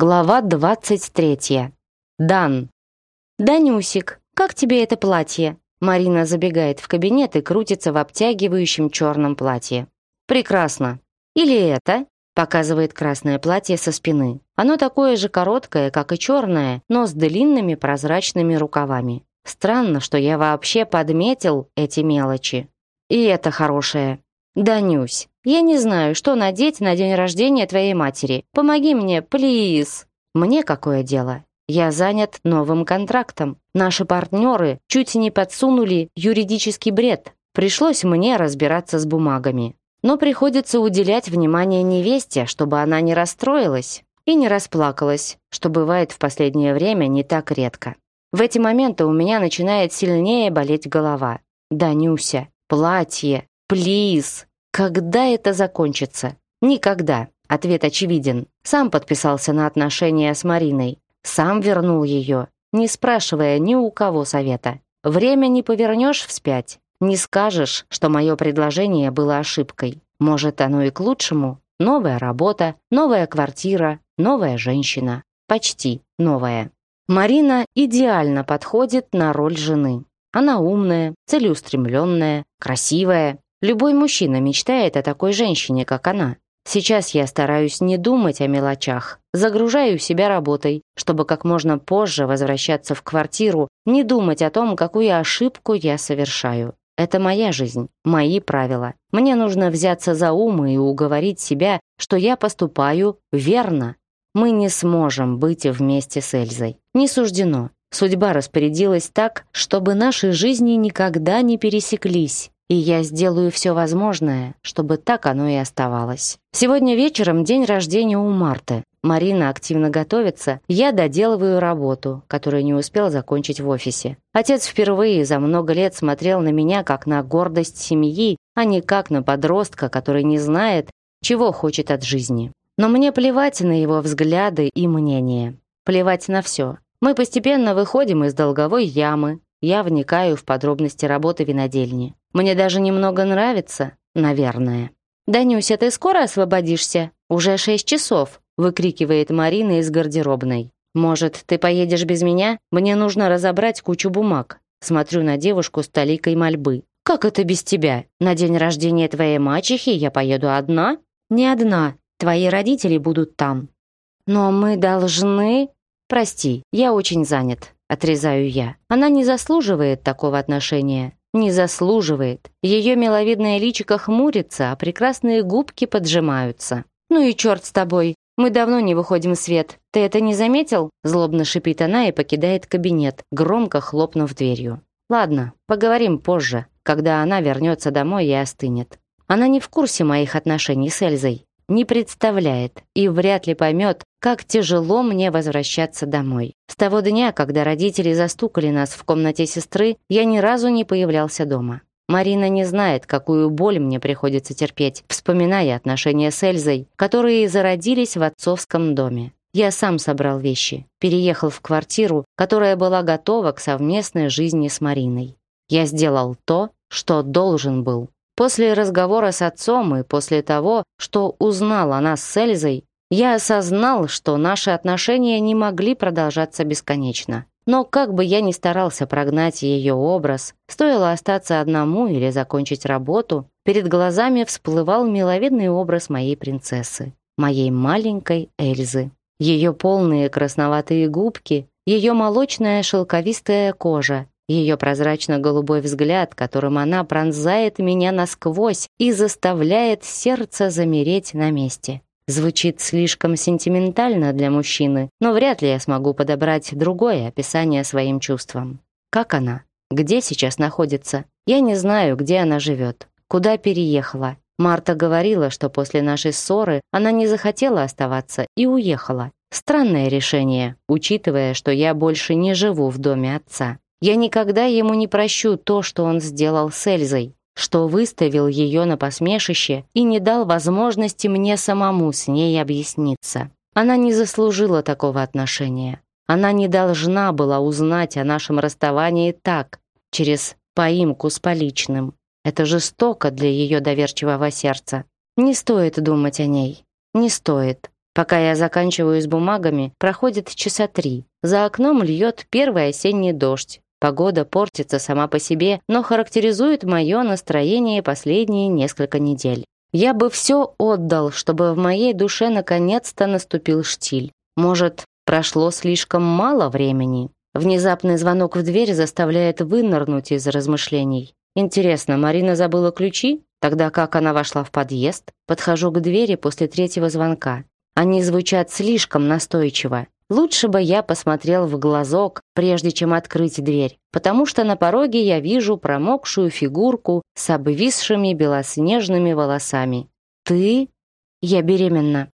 Глава 23. Дан. «Данюсик, как тебе это платье?» Марина забегает в кабинет и крутится в обтягивающем черном платье. «Прекрасно. Или это?» Показывает красное платье со спины. Оно такое же короткое, как и черное, но с длинными прозрачными рукавами. Странно, что я вообще подметил эти мелочи. И это хорошее. «Данюсь, я не знаю, что надеть на день рождения твоей матери. Помоги мне, плиз. Мне какое дело? Я занят новым контрактом. Наши партнеры чуть не подсунули юридический бред. Пришлось мне разбираться с бумагами. Но приходится уделять внимание невесте, чтобы она не расстроилась и не расплакалась, что бывает в последнее время не так редко. В эти моменты у меня начинает сильнее болеть голова. Данюся, платье, плиз, когда это закончится? Никогда. Ответ очевиден. Сам подписался на отношения с Мариной. Сам вернул ее, не спрашивая ни у кого совета. Время не повернешь вспять. Не скажешь, что мое предложение было ошибкой. Может, оно и к лучшему. Новая работа, новая квартира, новая женщина. Почти новая. Марина идеально подходит на роль жены. Она умная, целеустремленная, красивая, Любой мужчина мечтает о такой женщине, как она. Сейчас я стараюсь не думать о мелочах, загружаю себя работой, чтобы как можно позже возвращаться в квартиру, не думать о том, какую ошибку я совершаю. Это моя жизнь, мои правила. Мне нужно взяться за ум и уговорить себя, что я поступаю верно. Мы не сможем быть вместе с Эльзой. Не суждено. Судьба распорядилась так, чтобы наши жизни никогда не пересеклись и я сделаю все возможное, чтобы так оно и оставалось. Сегодня вечером день рождения у Марты. Марина активно готовится, я доделываю работу, которую не успел закончить в офисе. Отец впервые за много лет смотрел на меня как на гордость семьи, а не как на подростка, который не знает, чего хочет от жизни. Но мне плевать на его взгляды и мнения. Плевать на все. Мы постепенно выходим из долговой ямы, я вникаю в подробности работы винодельни. Мне даже немного нравится, наверное. «Данюся, ты скоро освободишься? Уже шесть часов!» — выкрикивает Марина из гардеробной. «Может, ты поедешь без меня? Мне нужно разобрать кучу бумаг». Смотрю на девушку с толикой мольбы. «Как это без тебя? На день рождения твоей мачехи я поеду одна?» «Не одна. Твои родители будут там». «Но мы должны...» «Прости, я очень занят. Отрезаю я. Она не заслуживает такого отношения. Не заслуживает. Ее миловидное личико хмурится, а прекрасные губки поджимаются. «Ну и черт с тобой! Мы давно не выходим в свет. Ты это не заметил?» Злобно шипит она и покидает кабинет, громко хлопнув дверью. «Ладно, поговорим позже, когда она вернется домой и остынет. Она не в курсе моих отношений с Эльзой не представляет и вряд ли поймет, как тяжело мне возвращаться домой. С того дня, когда родители застукали нас в комнате сестры, я ни разу не появлялся дома. Марина не знает, какую боль мне приходится терпеть, вспоминая отношения с Эльзой, которые зародились в отцовском доме. Я сам собрал вещи, переехал в квартиру, которая была готова к совместной жизни с Мариной. Я сделал то, что должен был. После разговора с отцом и после того, что узнал о нас с Эльзой, я осознал, что наши отношения не могли продолжаться бесконечно. Но как бы я ни старался прогнать ее образ, стоило остаться одному или закончить работу, перед глазами всплывал миловидный образ моей принцессы, моей маленькой Эльзы. Ее полные красноватые губки, ее молочная шелковистая кожа, ее прозрачно-голубой взгляд, которым она пронзает меня насквозь и заставляет сердце замереть на месте. Звучит слишком сентиментально для мужчины, но вряд ли я смогу подобрать другое описание своим чувствам. Как она? Где сейчас находится? Я не знаю, где она живет, куда переехала. Марта говорила, что после нашей ссоры она не захотела оставаться и уехала. Странное решение, учитывая, что я больше не живу в доме отца. Я никогда ему не прощу то, что он сделал с Эльзой, что выставил ее на посмешище и не дал возможности мне самому с ней объясниться. Она не заслужила такого отношения. Она не должна была узнать о нашем расставании так, через поимку с поличным. Это жестоко для ее доверчивого сердца. Не стоит думать о ней. Не стоит. Пока я заканчиваю с бумагами, проходит часа три. За окном льет первый осенний дождь. Погода портится сама по себе, но характеризует мое настроение последние несколько недель. Я бы все отдал, чтобы в моей душе наконец-то наступил штиль. Может, прошло слишком мало времени? Внезапный звонок в дверь заставляет вынырнуть из размышлений. Интересно, Марина забыла ключи? Тогда как она вошла в подъезд? Подхожу к двери после третьего звонка. Они звучат слишком настойчиво. Лучше бы я посмотрел в глазок, прежде чем открыть дверь, потому что на пороге я вижу промокшую фигурку с обвисшими белоснежными волосами. «Ты?» «Я беременна»,